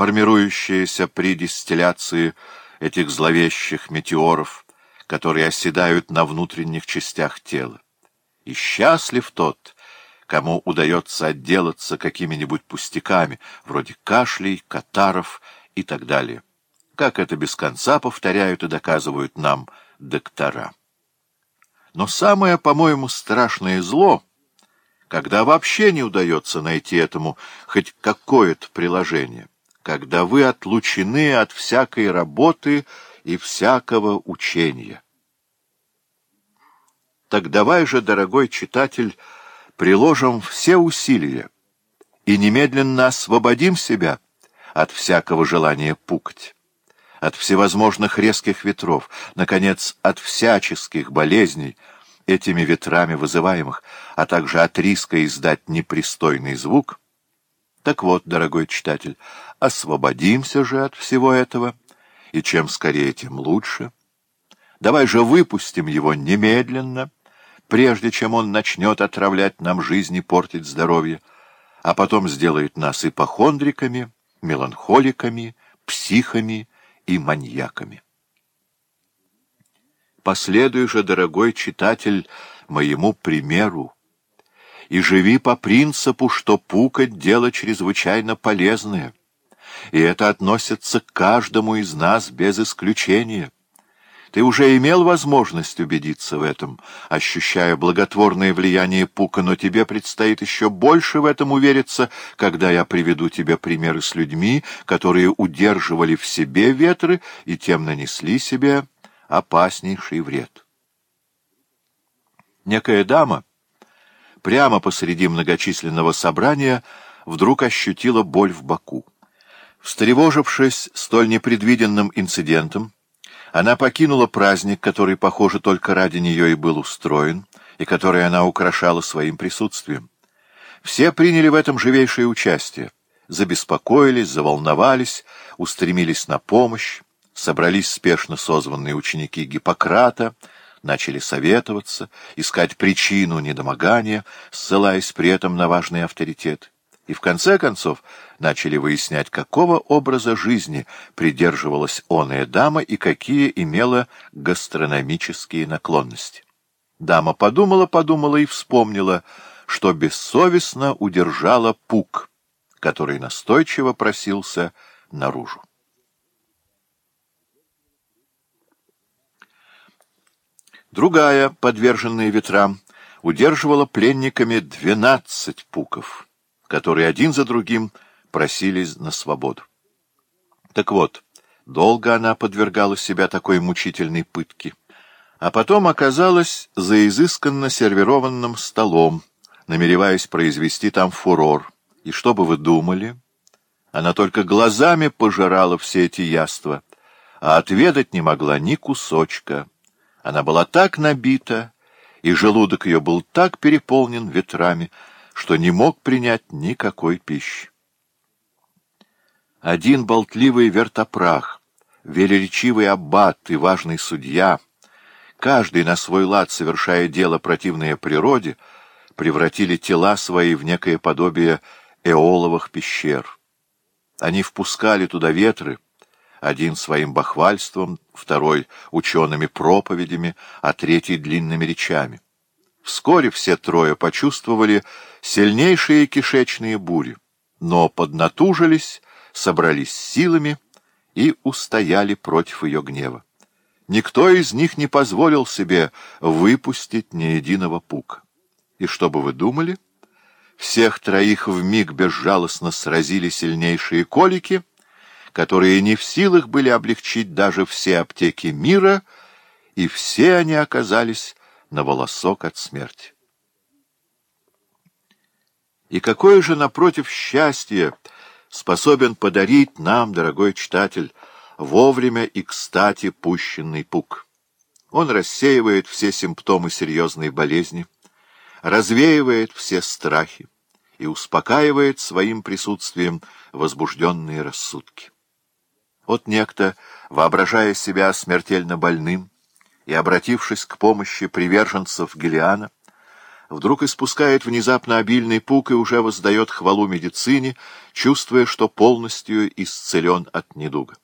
формирующиеся при дистилляции этих зловещих метеоров, которые оседают на внутренних частях тела. И счастлив тот, кому удается отделаться какими-нибудь пустяками, вроде кашлей, катаров и так далее. Как это без конца повторяют и доказывают нам доктора. Но самое, по-моему, страшное зло, когда вообще не удается найти этому хоть какое-то приложение — когда вы отлучены от всякой работы и всякого учения. Так давай же, дорогой читатель, приложим все усилия и немедленно освободим себя от всякого желания пукать, от всевозможных резких ветров, наконец, от всяческих болезней, этими ветрами вызываемых, а также от риска издать непристойный звук, так вот, дорогой читатель, освободимся же от всего этого, и чем скорее, тем лучше. Давай же выпустим его немедленно, прежде чем он начнет отравлять нам жизнь и портить здоровье, а потом сделает нас ипохондриками, меланхоликами, психами и маньяками. Последуй же, дорогой читатель, моему примеру и живи по принципу, что пукать — дело чрезвычайно полезное. И это относится к каждому из нас без исключения. Ты уже имел возможность убедиться в этом, ощущая благотворное влияние пука, но тебе предстоит еще больше в этом увериться, когда я приведу тебе примеры с людьми, которые удерживали в себе ветры и тем нанесли себе опаснейший вред. Некая дама прямо посреди многочисленного собрания, вдруг ощутила боль в боку. Встревожившись столь непредвиденным инцидентом, она покинула праздник, который, похоже, только ради нее и был устроен, и который она украшала своим присутствием. Все приняли в этом живейшее участие, забеспокоились, заволновались, устремились на помощь, собрались спешно созванные ученики Гиппократа — начали советоваться, искать причину недомогания, ссылаясь при этом на важный авторитет, и в конце концов начали выяснять, какого образа жизни придерживалась оная дама и какие имела гастрономические наклонности. Дама подумала-подумала и вспомнила, что бессовестно удержала пук, который настойчиво просился наружу. Другая, подверженная ветрам, удерживала пленниками двенадцать пуков, которые один за другим просились на свободу. Так вот, долго она подвергала себя такой мучительной пытке, а потом оказалась за изысканно сервированным столом, намереваясь произвести там фурор. И что бы вы думали? Она только глазами пожирала все эти яства, а отведать не могла ни кусочка. Она была так набита, и желудок ее был так переполнен ветрами, что не мог принять никакой пищи. Один болтливый вертопрах, велеречивый аббат и важный судья, каждый на свой лад совершая дело противное природе, превратили тела свои в некое подобие эоловых пещер. Они впускали туда ветры, один своим бахвальством, второй — учеными проповедями, а третий — длинными речами. Вскоре все трое почувствовали сильнейшие кишечные бури, но поднатужились, собрались силами и устояли против ее гнева. Никто из них не позволил себе выпустить ни единого пука. И что бы вы думали? Всех троих вмиг безжалостно сразили сильнейшие колики — которые не в силах были облегчить даже все аптеки мира, и все они оказались на волосок от смерти. И какое же, напротив, счастье способен подарить нам, дорогой читатель, вовремя и кстати пущенный пук. Он рассеивает все симптомы серьезной болезни, развеивает все страхи и успокаивает своим присутствием возбужденные рассудки. Вот некто, воображая себя смертельно больным и обратившись к помощи приверженцев Гелиана, вдруг испускает внезапно обильный пук и уже воздает хвалу медицине, чувствуя, что полностью исцелен от недуга.